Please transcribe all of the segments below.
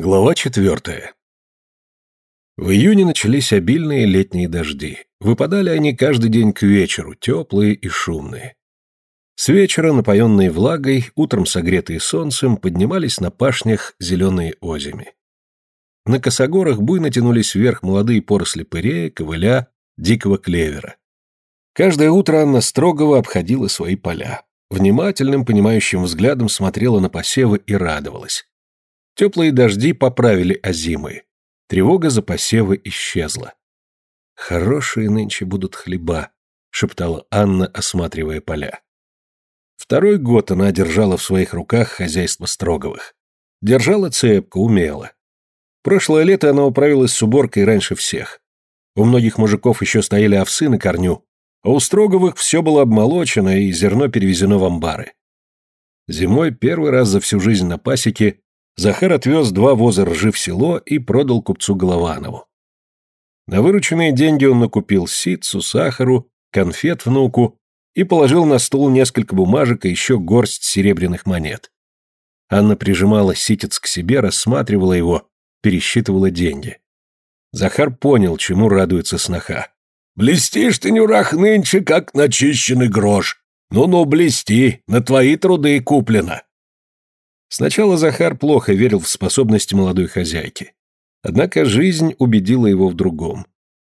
Глава четвертая. В июне начались обильные летние дожди. Выпадали они каждый день к вечеру, теплые и шумные. С вечера, напоенные влагой, утром согретые солнцем, поднимались на пашнях зеленые озими. На косогорах буйно тянулись вверх молодые поросли пырея, ковыля, дикого клевера. Каждое утро Анна строгого обходила свои поля. Внимательным, понимающим взглядом смотрела на посевы и радовалась. Теплые дожди поправили озимы. Тревога за посевы исчезла. «Хорошие нынче будут хлеба», — шептала Анна, осматривая поля. Второй год она держала в своих руках хозяйство Строговых. Держала цепко, умело. Прошлое лето она управилась с уборкой раньше всех. У многих мужиков еще стояли овсы на корню, а у Строговых все было обмолочено и зерно перевезено в амбары. Зимой первый раз за всю жизнь на пасеке Захар отвез два воза ржи в село и продал купцу Голованову. На вырученные деньги он накупил ситцу, сахару, конфет внуку и положил на стол несколько бумажек и еще горсть серебряных монет. Анна прижимала ситец к себе, рассматривала его, пересчитывала деньги. Захар понял, чему радуется сноха. «Блестишь ты, Нюрах, нынче, как начищенный грош. Ну-ну, блести, на твои труды куплено». Сначала Захар плохо верил в способности молодой хозяйки. Однако жизнь убедила его в другом.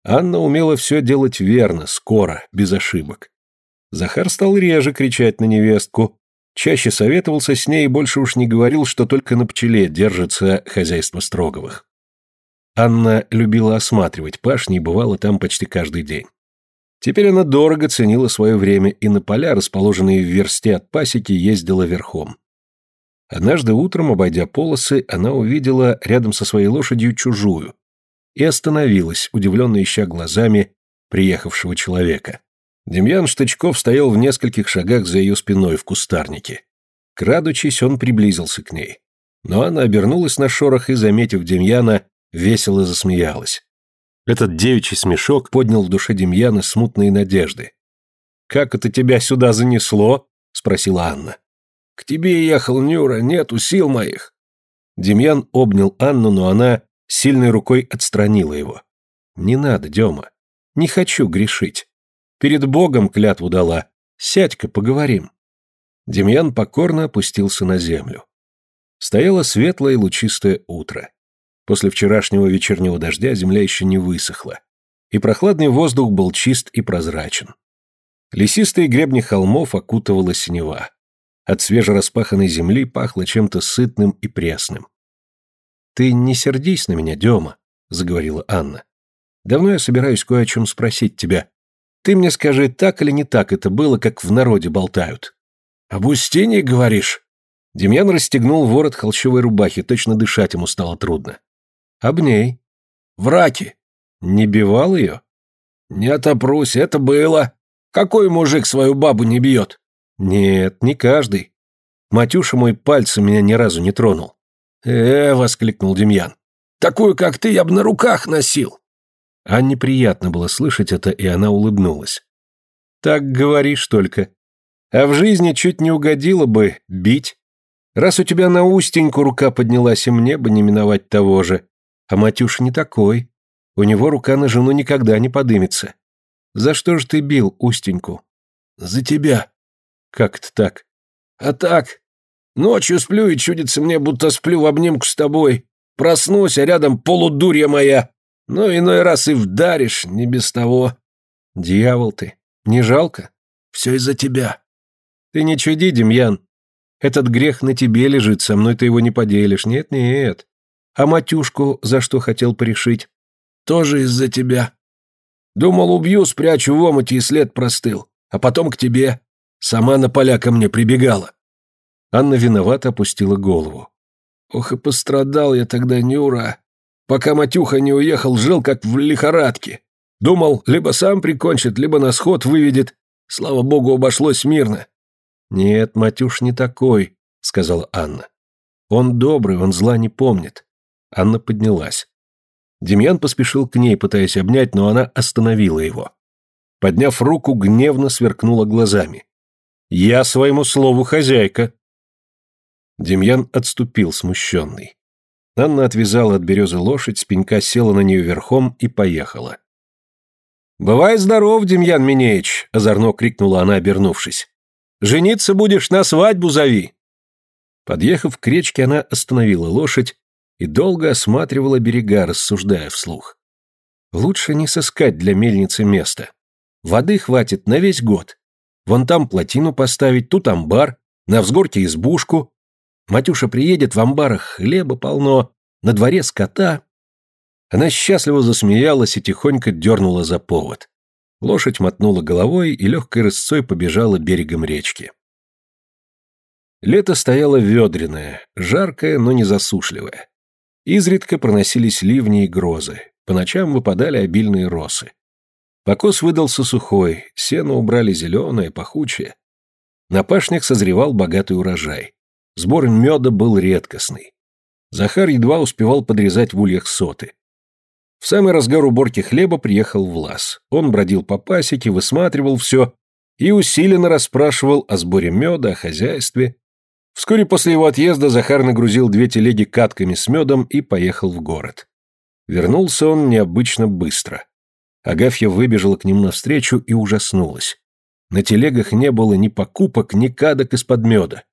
Анна умела все делать верно, скоро, без ошибок. Захар стал реже кричать на невестку, чаще советовался с ней и больше уж не говорил, что только на пчеле держится хозяйство Строговых. Анна любила осматривать пашни и бывала там почти каждый день. Теперь она дорого ценила свое время и на поля, расположенные в версте от пасеки, ездила верхом. Однажды утром, обойдя полосы, она увидела рядом со своей лошадью чужую и остановилась, удивленно ища глазами приехавшего человека. Демьян Штычков стоял в нескольких шагах за ее спиной в кустарнике. Крадучись, он приблизился к ней. Но она обернулась на шорох и, заметив Демьяна, весело засмеялась. Этот девичий смешок поднял в душе Демьяна смутные надежды. «Как это тебя сюда занесло?» — спросила Анна. К тебе ехал Нюра, нету сил моих. Демьян обнял Анну, но она сильной рукой отстранила его. Не надо, Дема. Не хочу грешить. Перед Богом клятву дала. Сядь-ка, поговорим. Демьян покорно опустился на землю. Стояло светлое лучистое утро. После вчерашнего вечернего дождя земля еще не высохла, и прохладный воздух был чист и прозрачен. Лесистые гребни холмов окутывала синева. От свежераспаханной земли пахло чем-то сытным и пресным. «Ты не сердись на меня, Дема», — заговорила Анна. «Давно я собираюсь кое о чем спросить тебя. Ты мне скажи, так или не так это было, как в народе болтают?» «Об Устине, говоришь?» Демьян расстегнул ворот холщовой рубахи, точно дышать ему стало трудно. «Об ней?» «В раке». «Не бивал ее?» «Не отопрусь, это было. Какой мужик свою бабу не бьет?» Нет, не каждый. Матюша мой пальцем меня ни разу не тронул. «Э, — воскликнул Демьян, — такую, как ты, я бы на руках носил. Анне приятно было слышать это, и она улыбнулась. Так говоришь только. А в жизни чуть не угодило бы бить. Раз у тебя на устеньку рука поднялась, и мне бы не миновать того же. А Матюша не такой. У него рука на жену никогда не подымется. За что же ты бил устеньку? За тебя. Как это так? А так. Ночью сплю и чудится мне, будто сплю в обнимку с тобой. Проснусь, а рядом полудурья моя. Но иной раз и вдаришь, не без того. Дьявол ты. Не жалко? Все из-за тебя. Ты не чуди, Демьян. Этот грех на тебе лежит, со мной ты его не поделишь. Нет, нет. А матюшку за что хотел порешить? Тоже из-за тебя. Думал, убью, спрячу в омуте и след простыл. А потом к тебе. Сама на поля ко мне прибегала. Анна виновато опустила голову. Ох и пострадал я тогда, Нюра. Пока Матюха не уехал, жил как в лихорадке. Думал, либо сам прикончит, либо на сход выведет. Слава богу, обошлось мирно. Нет, Матюш не такой, сказала Анна. Он добрый, он зла не помнит. Анна поднялась. Демьян поспешил к ней, пытаясь обнять, но она остановила его. Подняв руку, гневно сверкнула глазами. Я своему слову хозяйка. Демьян отступил смущенный. Анна отвязала от березы лошадь, с пенька села на нее верхом и поехала. «Бывай здоров, Демьян Минеич!» – озорно крикнула она, обернувшись. «Жениться будешь, на свадьбу зови!» Подъехав к речке, она остановила лошадь и долго осматривала берега, рассуждая вслух. Лучше не сыскать для мельницы место. Воды хватит на весь год. Вон там плотину поставить, тут амбар, на взгорке избушку. Матюша приедет, в амбарах хлеба полно, на дворе скота. Она счастливо засмеялась и тихонько дернула за повод. Лошадь мотнула головой и легкой рысцой побежала берегом речки. Лето стояло ведреное, жаркое, но не засушливое. Изредка проносились ливни и грозы, по ночам выпадали обильные росы. Покос выдался сухой, сено убрали зеленое, пахучее. На пашнях созревал богатый урожай. Сбор меда был редкостный. Захар едва успевал подрезать в ульях соты. В самый разгар уборки хлеба приехал Влас. Он бродил по пасеке, высматривал все и усиленно расспрашивал о сборе меда, о хозяйстве. Вскоре после его отъезда Захар нагрузил две телеги катками с медом и поехал в город. Вернулся он необычно быстро. Агафья выбежала к нему навстречу и ужаснулась. На телегах не было ни покупок, ни кадок из-под меда.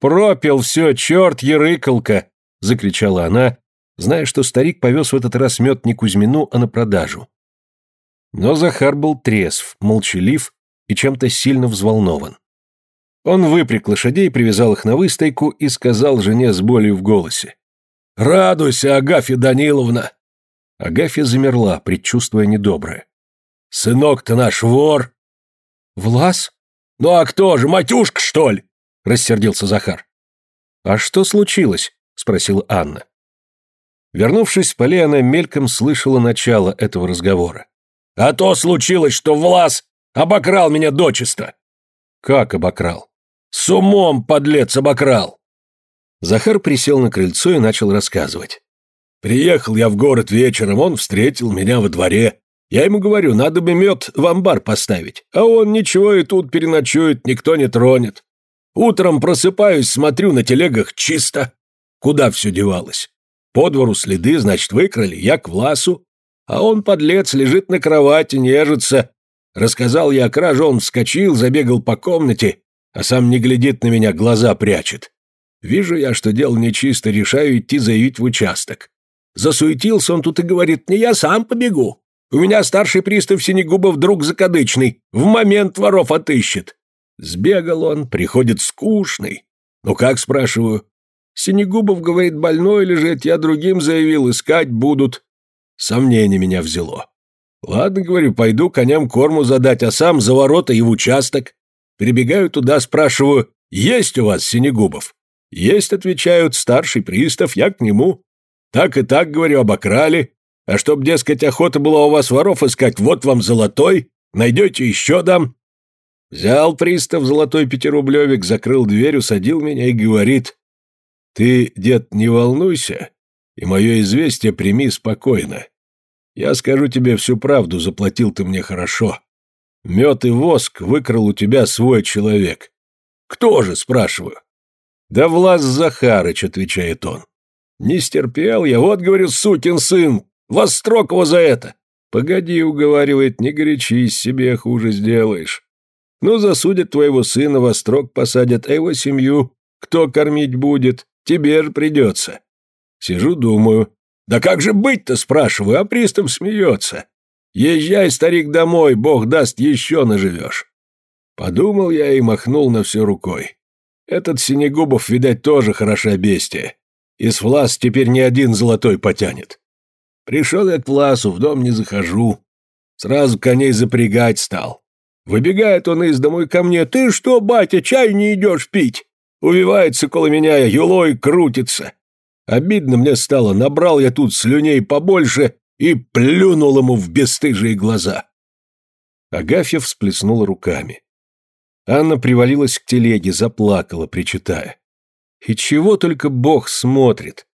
«Пропил все, черт, ерыкалка!» — закричала она, зная, что старик повез в этот раз мед не Кузьмину, а на продажу. Но Захар был трезв, молчалив и чем-то сильно взволнован. Он выпряг лошадей, привязал их на выстойку и сказал жене с болью в голосе. «Радуйся, Агафья Даниловна! Агафья замерла, предчувствуя недоброе. «Сынок-то наш вор!» «Влас?» «Ну а кто же, матюшка, что ли?» — рассердился Захар. «А что случилось?» — спросила Анна. Вернувшись в поле, она мельком слышала начало этого разговора. «А то случилось, что Влас обокрал меня дочисто!» «Как обокрал?» «С умом, подлец, обокрал!» Захар присел на крыльцо и начал рассказывать. Приехал я в город вечером, он встретил меня во дворе. Я ему говорю, надо бы мед в амбар поставить. А он ничего и тут переночует, никто не тронет. Утром просыпаюсь, смотрю на телегах чисто. Куда все девалось? По двору следы, значит, выкрали, я к Власу. А он, подлец, лежит на кровати, нежится. Рассказал я о краже, он вскочил, забегал по комнате, а сам не глядит на меня, глаза прячет. Вижу я, что дело нечисто, решаю идти заявить в участок. Засуетился он тут и говорит, не я сам побегу. У меня старший пристав Синегубов друг закадычный, в момент воров отыщет. Сбегал он, приходит скучный. Ну как, спрашиваю? Синегубов, говорит, больной лежит, я другим заявил, искать будут. Сомнение меня взяло. Ладно, говорю, пойду коням корму задать, а сам за ворота и в участок. Перебегаю туда, спрашиваю, есть у вас Синегубов? Есть, отвечают, старший пристав, я к нему. Так и так, говорю, обокрали. А чтоб, дескать, охота была у вас воров искать, вот вам золотой, найдете еще дам. Взял пристав золотой пятирублевик, закрыл дверь, усадил меня и говорит, «Ты, дед, не волнуйся, и мое известие прими спокойно. Я скажу тебе всю правду, заплатил ты мне хорошо. Мед и воск выкрал у тебя свой человек. Кто же, спрашиваю? Да Влас Захарыч, отвечает он. Не стерпел я, вот, говорю, сукин сын, вострок его за это. Погоди, уговаривает, не горячись, себе хуже сделаешь. Ну, засудят твоего сына, во строк посадят, а его семью кто кормить будет? Тебе же придется. Сижу, думаю. Да как же быть-то, спрашиваю, а пристав смеется. Езжай, старик, домой, бог даст, еще наживешь. Подумал я и махнул на все рукой. Этот Синегубов, видать, тоже хороша бестия. Из Влас теперь ни один золотой потянет. Пришел я к Власу, в дом не захожу. Сразу коней запрягать стал. Выбегает он из дому ко мне. «Ты что, батя, чай не идешь пить?» Увивается около меня, юлой крутится. Обидно мне стало, набрал я тут слюней побольше и плюнул ему в бесстыжие глаза. Агафья всплеснула руками. Анна привалилась к телеге, заплакала, причитая. И чего только Бог смотрит.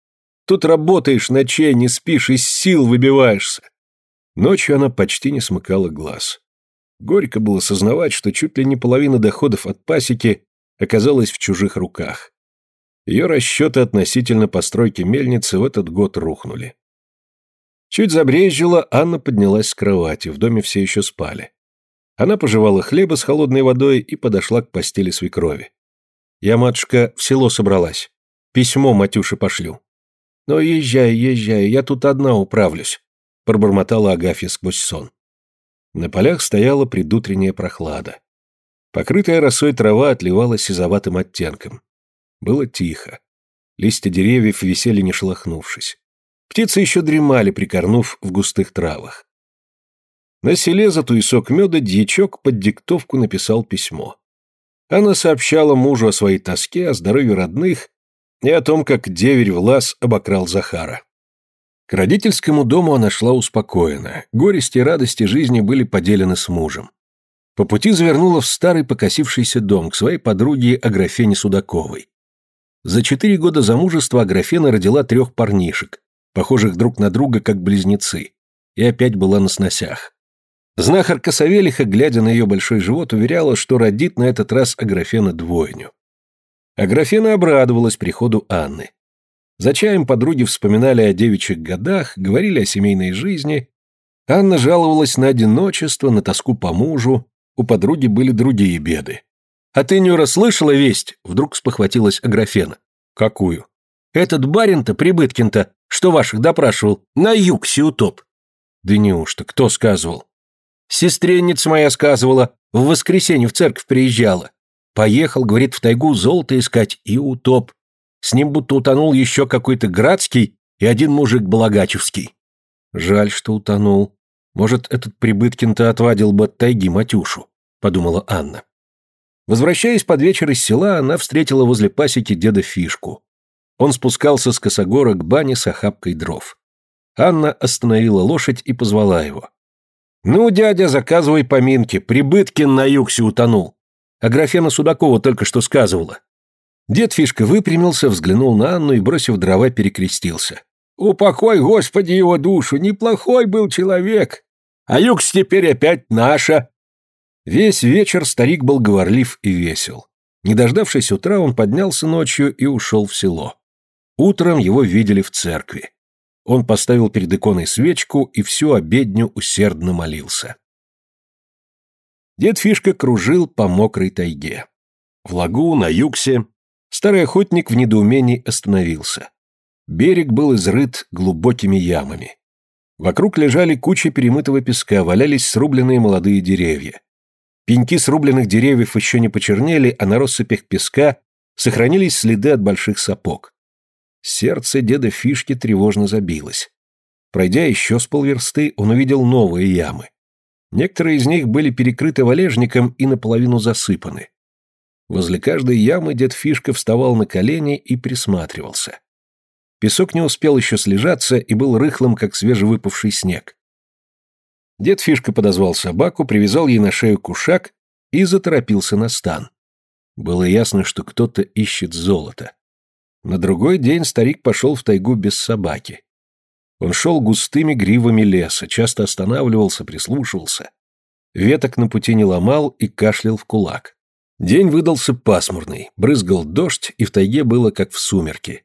Тут работаешь ночей, не спишь, из сил выбиваешься. Ночью она почти не смыкала глаз. Горько было сознавать, что чуть ли не половина доходов от пасеки оказалась в чужих руках. Ее расчеты относительно постройки мельницы в этот год рухнули. Чуть забрезжило, Анна поднялась с кровати, в доме все еще спали. Она пожевала хлеба с холодной водой и подошла к постели свекрови. «Я, матушка, в село собралась. Письмо Матюше пошлю». «Но езжай, езжай, я тут одна управлюсь», — пробормотала Агафья сквозь сон. На полях стояла предутренняя прохлада. Покрытая росой трава отливала сизоватым оттенком. Было тихо. Листья деревьев висели не шелохнувшись. Птицы еще дремали, прикорнув в густых травах. На селе за туесок меда дьячок под диктовку написал письмо. Она сообщала мужу о своей тоске, о здоровье родных и о том, как деверь Влас обокрал Захара. К родительскому дому она шла успокоена, горести и радости жизни были поделены с мужем. По пути завернула в старый покосившийся дом к своей подруге Аграфене Судаковой. За четыре года замужества Аграфена родила трех парнишек, похожих друг на друга как близнецы, и опять была на сносях. Знахарка Савелиха, глядя на ее большой живот, уверяла, что родит на этот раз Аграфена двойню. Аграфена обрадовалась приходу Анны. За чаем подруги вспоминали о девичьих годах, говорили о семейной жизни. Анна жаловалась на одиночество, на тоску по мужу, у подруги были другие беды. «А ты, Нюра, слышала весть?» — вдруг спохватилась Аграфена. «Какую?» «Этот барин-то, Прибыткин-то, что ваших допрашивал, на юг утоп». «Да неужто? Кто сказывал?» «Сестренница моя сказывала, в воскресенье в церковь приезжала. Поехал, говорит, в тайгу золото искать и утоп. С ним будто утонул еще какой-то Градский и один мужик Балагачевский». «Жаль, что утонул. Может, этот Прибыткин-то отвадил бы от тайги Матюшу», — подумала Анна. Возвращаясь под вечер из села, она встретила возле пасеки деда Фишку. Он спускался с косогора к бане с охапкой дров. Анна остановила лошадь и позвала его. «Ну, дядя, заказывай поминки, Прибыткин на югсе утонул. А графена Судакова только что сказывала». Дед Фишка выпрямился, взглянул на Анну и, бросив дрова, перекрестился. «Упокой, Господи, его душу, неплохой был человек. А югс теперь опять наша». Весь вечер старик был говорлив и весел. Не дождавшись утра, он поднялся ночью и ушел в село. Утром его видели в церкви. Он поставил перед иконой свечку и всю обедню усердно молился. Дед Фишка кружил по мокрой тайге. В лагу, на югсе, старый охотник в недоумении остановился. Берег был изрыт глубокими ямами. Вокруг лежали кучи перемытого песка, валялись срубленные молодые деревья. Пеньки срубленных деревьев еще не почернели, а на россыпях песка сохранились следы от больших сапог. Сердце деда Фишки тревожно забилось. Пройдя еще с полверсты, он увидел новые ямы. Некоторые из них были перекрыты валежником и наполовину засыпаны. Возле каждой ямы дед Фишка вставал на колени и присматривался. Песок не успел еще слежаться и был рыхлым, как свежевыпавший снег. Дед Фишка подозвал собаку, привязал ей на шею кушак и заторопился на стан. Было ясно, что кто-то ищет золото. На другой день старик пошел в тайгу без собаки. Он шел густыми гривами леса, часто останавливался, прислушивался. Веток на пути не ломал и кашлял в кулак. День выдался пасмурный, брызгал дождь, и в тайге было как в сумерки.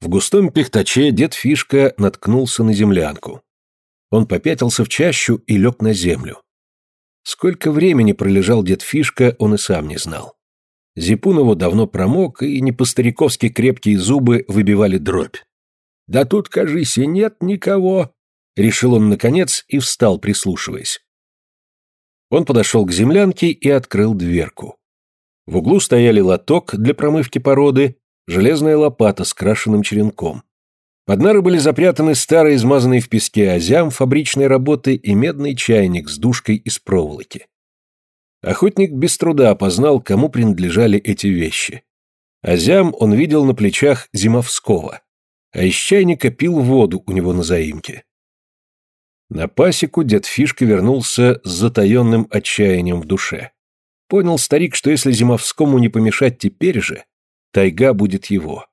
В густом пихтаче дед Фишка наткнулся на землянку. Он попятился в чащу и лег на землю. Сколько времени пролежал дед Фишка, он и сам не знал. Зипун его давно промок, и не крепкие зубы выбивали дробь. «Да тут, кажись, и нет никого», — решил он наконец и встал, прислушиваясь. Он подошел к землянке и открыл дверку. В углу стояли лоток для промывки породы, железная лопата с крашенным черенком. Под нары были запрятаны старые измазанные в песке озям фабричной работы и медный чайник с душкой из проволоки. Охотник без труда опознал, кому принадлежали эти вещи. Азям он видел на плечах Зимовского, а из чайника пил воду у него на заимке. На пасеку дед Фишка вернулся с затаенным отчаянием в душе. Понял старик, что если Зимовскому не помешать теперь же, тайга будет его.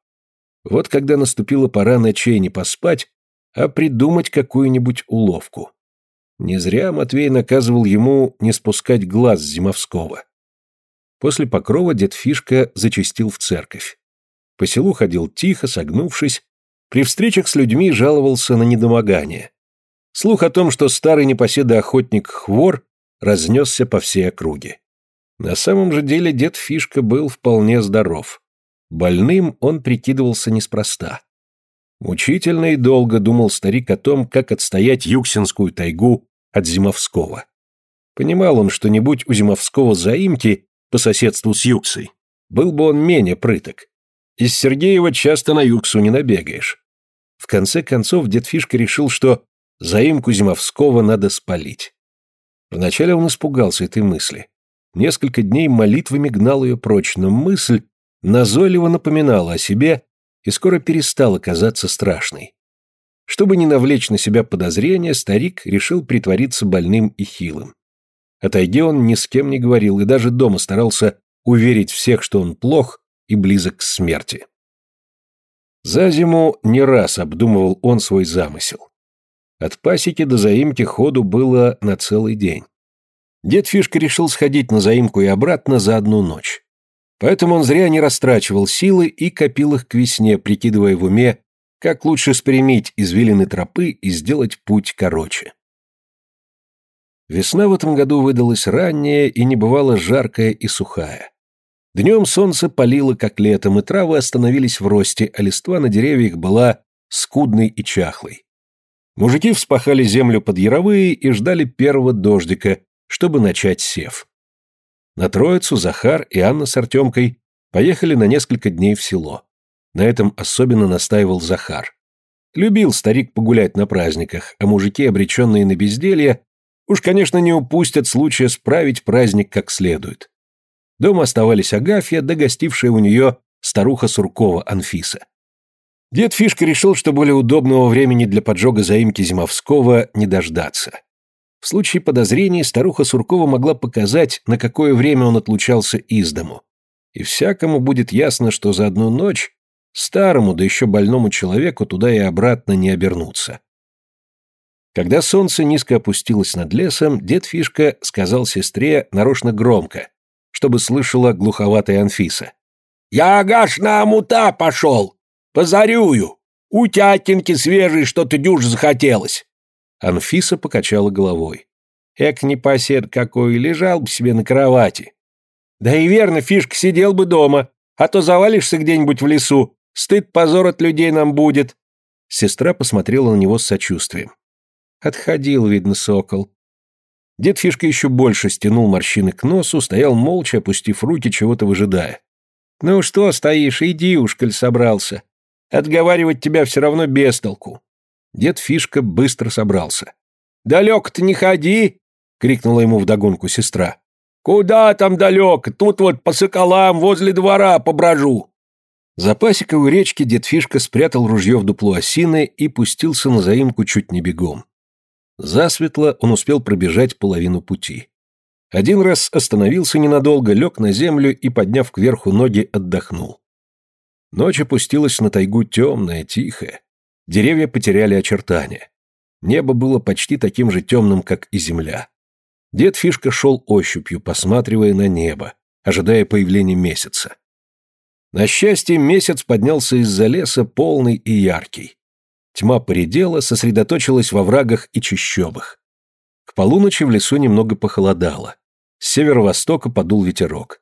Вот когда наступила пора ночей не поспать, а придумать какую-нибудь уловку. Не зря Матвей наказывал ему не спускать глаз с Зимовского. После покрова дед Фишка зачастил в церковь. По селу ходил тихо, согнувшись, при встречах с людьми жаловался на недомогание. Слух о том, что старый непоседа-охотник Хвор разнесся по всей округе. На самом же деле дед Фишка был вполне здоров. Больным он прикидывался неспроста. Мучительно и долго думал старик о том, как отстоять Юксинскую тайгу от Зимовского. Понимал он, что не будь у Зимовского заимки по соседству с Юксой, был бы он менее прыток. Из Сергеева часто на Юксу не набегаешь. В конце концов дед Фишка решил, что заимку Зимовского надо спалить. Вначале он испугался этой мысли. Несколько дней молитвами гнал ее прочь, но мысль назойливо напоминала о себе и скоро перестала казаться страшной. Чтобы не навлечь на себя подозрения, старик решил притвориться больным и хилым. О тайге он ни с кем не говорил и даже дома старался уверить всех, что он плох и близок к смерти. За зиму не раз обдумывал он свой замысел. От пасеки до заимки ходу было на целый день. Дед Фишка решил сходить на заимку и обратно за одну ночь. Поэтому он зря не растрачивал силы и копил их к весне, прикидывая в уме, как лучше спрямить извилины тропы и сделать путь короче. Весна в этом году выдалась ранняя и небывало жаркая и сухая. Днем солнце палило, как летом, и травы остановились в росте, а листва на деревьях была скудной и чахлой. Мужики вспахали землю под яровые и ждали первого дождика, чтобы начать сев. На Троицу Захар и Анна с Артемкой поехали на несколько дней в село. На этом особенно настаивал Захар. Любил старик погулять на праздниках, а мужики, обреченные на безделье, уж, конечно, не упустят случая справить праздник как следует. Дома оставались Агафья, да гостившая у нее старуха Суркова Анфиса. Дед Фишка решил, что более удобного времени для поджога заимки Зимовского не дождаться. В случае подозрений старуха Суркова могла показать, на какое время он отлучался из дому. И всякому будет ясно, что за одну ночь старому, да еще больному человеку туда и обратно не обернуться. Когда солнце низко опустилось над лесом, дед Фишка сказал сестре нарочно громко, чтобы слышала глуховатая Анфиса. «Я, Агаш, на амута пошел! Позарюю! У тятеньки свежей что-то дюж захотелось!» Анфиса покачала головой. «Эк, непосед какой, лежал бы себе на кровати!» «Да и верно, Фишка сидел бы дома, а то завалишься где-нибудь в лесу, стыд, позор от людей нам будет!» Сестра посмотрела на него с сочувствием. Отходил, видно, сокол. Дед Фишка еще больше стянул морщины к носу, стоял молча, опустив руки, чего-то выжидая. «Ну что стоишь, иди уж, коль собрался. Отговаривать тебя все равно без толку. Дед Фишка быстро собрался. «Далеко-то не ходи!» — крикнула ему вдогонку сестра. «Куда там далеко? Тут вот по соколам возле двора поброжу!» За пасекой у речки дед Фишка спрятал ружье в дупло осины и пустился на заимку чуть не бегом. Засветло он успел пробежать половину пути. Один раз остановился ненадолго, лег на землю и, подняв кверху ноги, отдохнул. Ночь опустилась на тайгу темная, тихая. Деревья потеряли очертания. Небо было почти таким же темным, как и земля. Дед Фишка шел ощупью, посматривая на небо, ожидая появления месяца. На счастье, месяц поднялся из-за леса полный и яркий. Тьма поредела, сосредоточилась во врагах и чащобах. К полуночи в лесу немного похолодало. С северо-востока подул ветерок.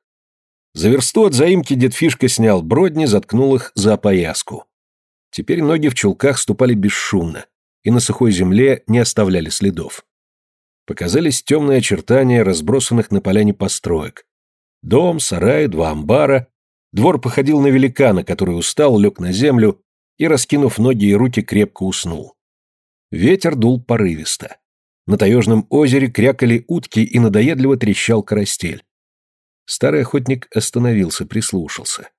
За версту от заимки дед Фишка снял бродни, заткнул их за опояску. Теперь ноги в чулках ступали бесшумно и на сухой земле не оставляли следов. Показались темные очертания разбросанных на поляне построек. Дом, сарай, два амбара. Двор походил на великана, который устал, лег на землю и, раскинув ноги и руки, крепко уснул. Ветер дул порывисто. На таежном озере крякали утки и надоедливо трещал карастель. Старый охотник остановился, прислушался.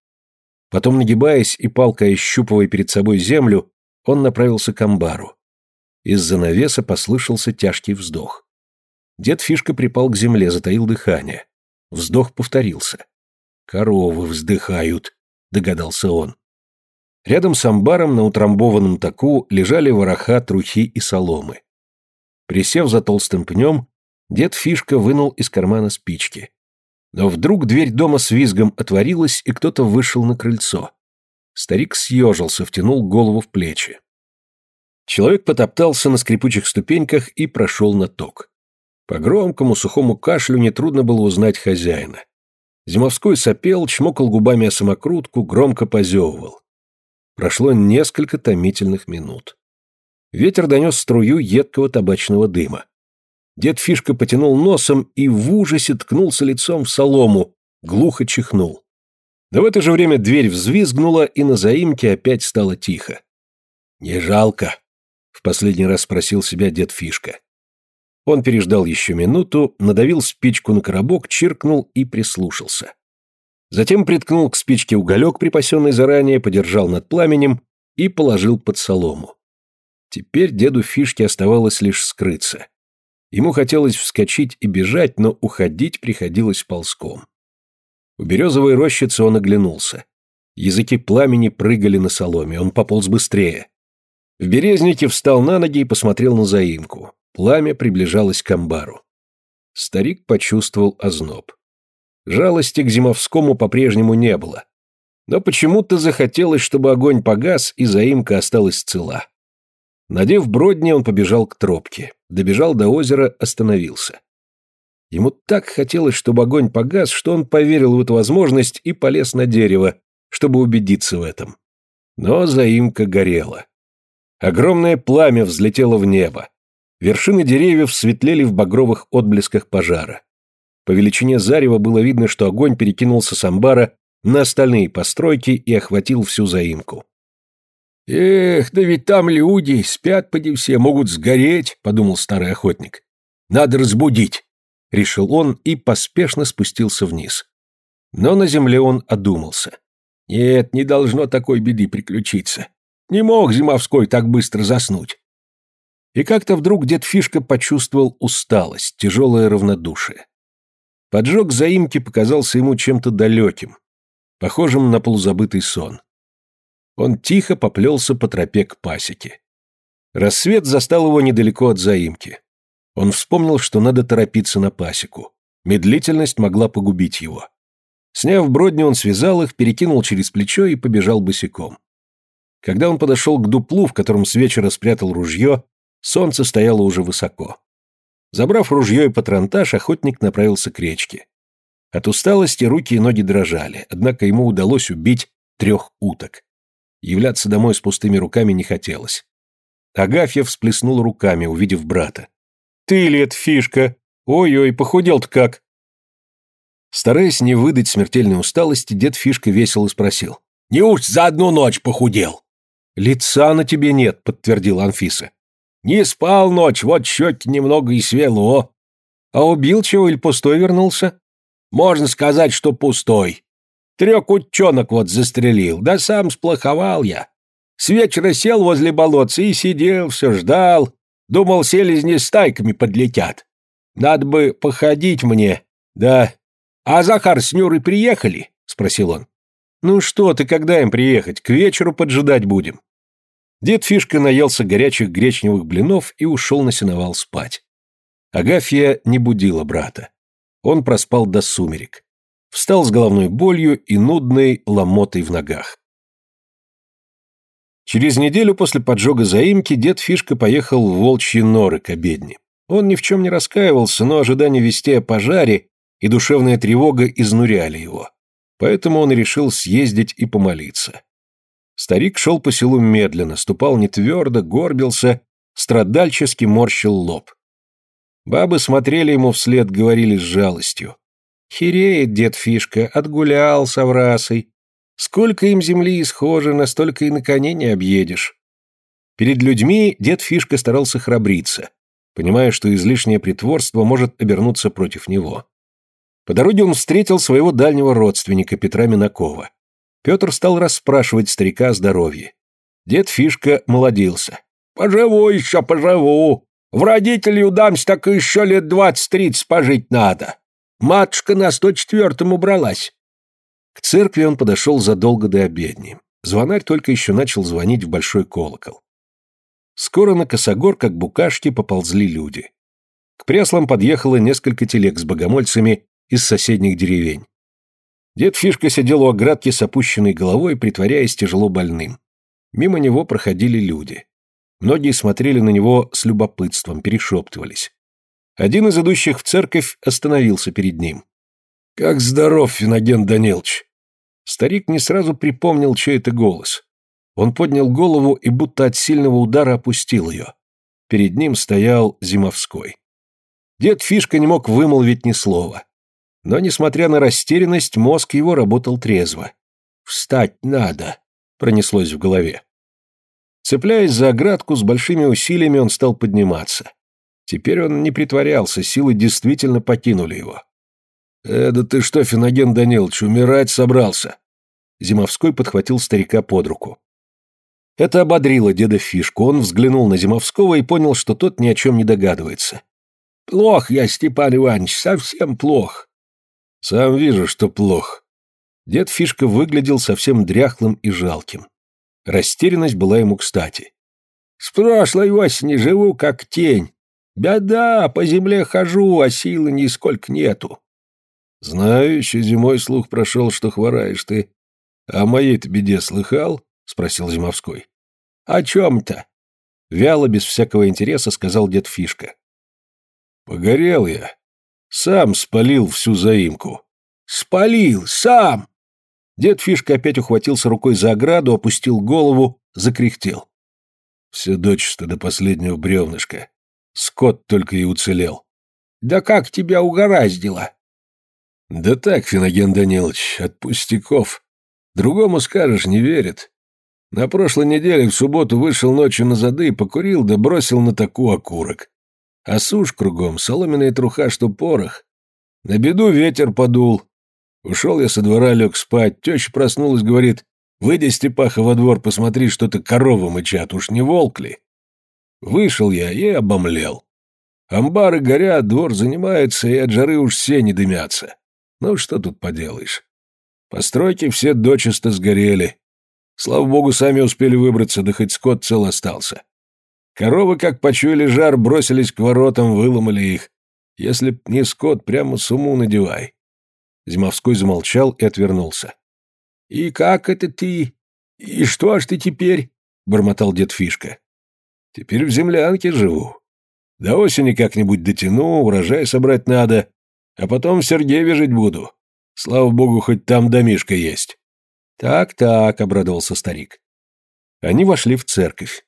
Потом, нагибаясь и палкой ощупывая перед собой землю, он направился к амбару. Из-за навеса послышался тяжкий вздох. Дед Фишка припал к земле, затаил дыхание. Вздох повторился. «Коровы вздыхают», — догадался он. Рядом с амбаром на утрамбованном таку лежали вороха, трухи и соломы. Присев за толстым пнем, дед Фишка вынул из кармана спички. Но вдруг дверь дома с визгом отворилась, и кто-то вышел на крыльцо. Старик съежился, втянул голову в плечи. Человек потоптался на скрипучих ступеньках и прошел на ток. По громкому сухому кашлю нетрудно было узнать хозяина. Зимовской сопел, чмокал губами о самокрутку, громко позевывал. Прошло несколько томительных минут. Ветер донес струю едкого табачного дыма. Дед Фишка потянул носом и в ужасе ткнулся лицом в солому, глухо чихнул. Да в это же время дверь взвизгнула, и на заимке опять стало тихо. «Не жалко?» — в последний раз спросил себя дед Фишка. Он переждал еще минуту, надавил спичку на коробок, чиркнул и прислушался. Затем приткнул к спичке уголек, припасенный заранее, подержал над пламенем и положил под солому. Теперь деду Фишке оставалось лишь скрыться. Ему хотелось вскочить и бежать, но уходить приходилось ползком. У березовой рощицы он оглянулся. Языки пламени прыгали на соломе, он пополз быстрее. В березнике встал на ноги и посмотрел на заимку. Пламя приближалось к амбару. Старик почувствовал озноб. Жалости к Зимовскому по-прежнему не было. Но почему-то захотелось, чтобы огонь погас, и заимка осталась цела. Надев бродни, он побежал к тропке. Добежал до озера, остановился. Ему так хотелось, чтобы огонь погас, что он поверил в эту возможность и полез на дерево, чтобы убедиться в этом. Но заимка горела. Огромное пламя взлетело в небо. Вершины деревьев светлели в багровых отблесках пожара. По величине зарева было видно, что огонь перекинулся с амбара на остальные постройки и охватил всю заимку. «Эх, да ведь там люди, спят поди все, могут сгореть», — подумал старый охотник. «Надо разбудить решил он и поспешно спустился вниз. Но на земле он одумался. Нет, не должно такой беды приключиться. Не мог Зимовской так быстро заснуть. И как-то вдруг дед Фишка почувствовал усталость, тяжелое равнодушие. Поджог заимки показался ему чем-то далеким, похожим на полузабытый сон. Он тихо поплелся по тропе к пасеке. Рассвет застал его недалеко от заимки. Он вспомнил, что надо торопиться на пасеку. Медлительность могла погубить его. Сняв бродни, он связал их, перекинул через плечо и побежал босиком. Когда он подошел к дуплу, в котором с вечера спрятал ружье, солнце стояло уже высоко. Забрав ружье и патронтаж, охотник направился к речке. От усталости руки и ноги дрожали, однако ему удалось убить трех уток. Являться домой с пустыми руками не хотелось. Агафья всплеснула руками, увидев брата. Ты ли это фишка? Ой-ой, похудел-то как!» Стараясь не выдать смертельной усталости, дед Фишка весело спросил. «Неужто за одну ночь похудел?» «Лица на тебе нет», — подтвердила Анфиса. «Не спал ночь, вот щеки немного и свело». «А убил чего или пустой вернулся?» «Можно сказать, что пустой. Трех утчонок вот застрелил, да сам сплоховал я. С вечера сел возле болотца и сидел, все ждал, Думал, селезни стайками подлетят. Надо бы походить мне. Да. А Захар с Нюрой приехали? Спросил он. Ну что ты, когда им приехать? К вечеру поджидать будем. Дед Фишка наелся горячих гречневых блинов и ушел на сеновал спать. Агафья не будила брата. Он проспал до сумерек. Встал с головной болью и нудной ломотой в ногах. Через неделю после поджога заимки дед Фишка поехал в волчьи норы к обедне. Он ни в чем не раскаивался, но ожидание вести о пожаре и душевная тревога изнуряли его. Поэтому он решил съездить и помолиться. Старик шел по селу медленно, ступал не твердо, горбился, страдальчески морщил лоб. Бабы смотрели ему вслед, говорили с жалостью. «Хереет дед Фишка, отгулял с Аврасой, Сколько им земли исхожено, столько и на коне не объедешь. Перед людьми дед Фишка старался храбриться, понимая, что излишнее притворство может обернуться против него. По дороге он встретил своего дальнего родственника Петра Минакова. Петр стал расспрашивать старика о здоровье. Дед Фишка молодился. «Поживу еще, поживу. В родителей удамся, так еще лет двадцать-тридцать пожить надо. Матушка на сто четвертом убралась. К церкви он подошел задолго до обедни. Звонарь только еще начал звонить в большой колокол. Скоро на косогор, как букашки, поползли люди. К пряслам подъехало несколько телег с богомольцами из соседних деревень. Дед Фишка сидел у оградки с опущенной головой, притворяясь тяжело больным. Мимо него проходили люди. Многие смотрели на него с любопытством, перешептывались. Один из идущих в церковь остановился перед ним. «Как здоров, Финоген Данилович!» Старик не сразу припомнил, чей это голос. Он поднял голову и будто от сильного удара опустил ее. Перед ним стоял Зимовской. Дед Фишка не мог вымолвить ни слова. Но, несмотря на растерянность, мозг его работал трезво. «Встать надо», — пронеслось в голове. Цепляясь за оградку, с большими усилиями он стал подниматься. Теперь он не притворялся, силы действительно покинули его. «Э, да ты что, Финоген Данилович, умирать собрался?» Зимовской подхватил старика под руку. Это ободрило деда Фишку, он взглянул на Зимовского и понял, что тот ни о чем не догадывается. «Плох я, Степан Иванович, совсем плох». «Сам вижу, что плох». Дед Фишка выглядел совсем дряхлым и жалким. Растерянность была ему кстати. «С прошлой осени живу как тень. Беда, по земле хожу, а силы нисколько нету. «Знаю, еще зимой слух прошел, что хвораешь ты. О моей-то беде слыхал?» — спросил Зимовской. «О чем-то?» Вяло, без всякого интереса, сказал дед Фишка. «Погорел я. Сам спалил всю заимку». «Спалил! Сам!» Дед Фишка опять ухватился рукой за ограду, опустил голову, закряхтел. Все дочисто до последнего бревнышка. Скот только и уцелел. «Да как тебя угораздило?» Да так, Финоген Данилович, от пустяков. Другому скажешь, не верит. На прошлой неделе в субботу вышел ночью на зады, покурил да бросил на таку окурок. А сушь кругом, соломенная труха, что порох. На беду ветер подул. Ушел я со двора, лег спать. Теща проснулась, говорит, выйди, Степаха, во двор, посмотри, что-то коровы мычат, уж не волк ли? Вышел я и обомлел. Амбары горят, двор занимается, и от жары уж все не дымятся. Ну, что тут поделаешь? Постройки все дочисто сгорели. Слава богу, сами успели выбраться, да хоть скот цел остался. Коровы, как почуяли жар, бросились к воротам, выломали их. Если б не скот, прямо с уму надевай. Зимовской замолчал и отвернулся. «И как это ты? И что ж ты теперь?» — бормотал дед Фишка. «Теперь в землянке живу. До осени как-нибудь дотяну, урожай собрать надо, а потом в Сергееве жить буду. Слава богу, хоть там домишка есть». «Так-так», — обрадовался старик. Они вошли в церковь.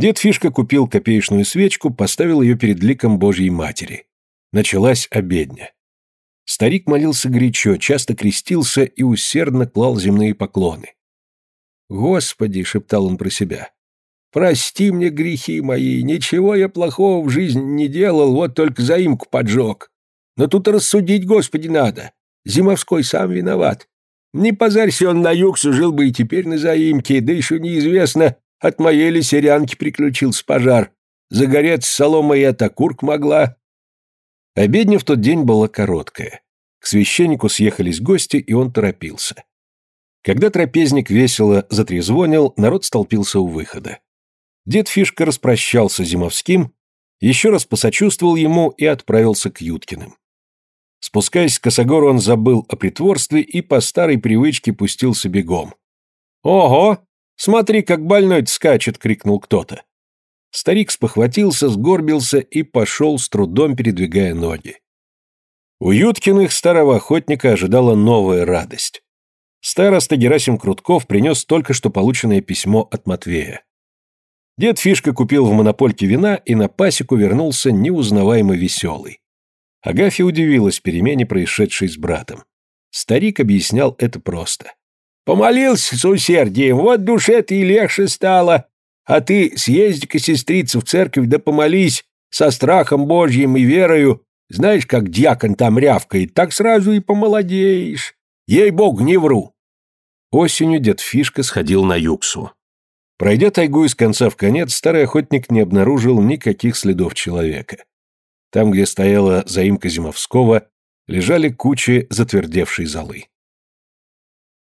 Дед Фишка купил копеечную свечку, поставил ее перед ликом Божьей Матери. Началась обедня. Старик молился горячо, часто крестился и усердно клал земные поклоны. «Господи!» — шептал он про себя. «Прости мне грехи мои, ничего я плохого в жизни не делал, вот только заимку поджег. Но тут рассудить, Господи, надо. Зимовской сам виноват. Не позарься он на юг, жил бы и теперь на заимке, да еще неизвестно, от моей ли приключился пожар. Загореться соломой эта курк могла. Обедня в тот день была короткая. К священнику съехались гости, и он торопился. Когда трапезник весело затрезвонил, народ столпился у выхода. Дед Фишка распрощался с Зимовским, еще раз посочувствовал ему и отправился к Юткиным. Спускаясь к косогору, он забыл о притворстве и по старой привычке пустился бегом. «Ого! Смотри, как больной скачет!» — крикнул кто-то. Старик спохватился, сгорбился и пошел, с трудом передвигая ноги. У Юткиных старого охотника ожидала новая радость. Староста Герасим Крутков принес только что полученное письмо от Матвея. Дед Фишка купил в монопольке вина и на пасеку вернулся неузнаваемо веселый. Агафья удивилась перемене, происшедшей с братом. Старик объяснял это просто. «Помолился с усердием, вот душе-то и легче стало. А ты съезди-ка, сестрица, в церковь да помолись со страхом Божьим и верою. Знаешь, как дьякон там рявкает, так сразу и помолодеешь. Ей-богу, не вру». Осенью дед Фишка сходил на юксу. Пройдя тайгу из конца в конец, старый охотник не обнаружил никаких следов человека. Там, где стояла заимка Зимовского, лежали кучи затвердевшей золы.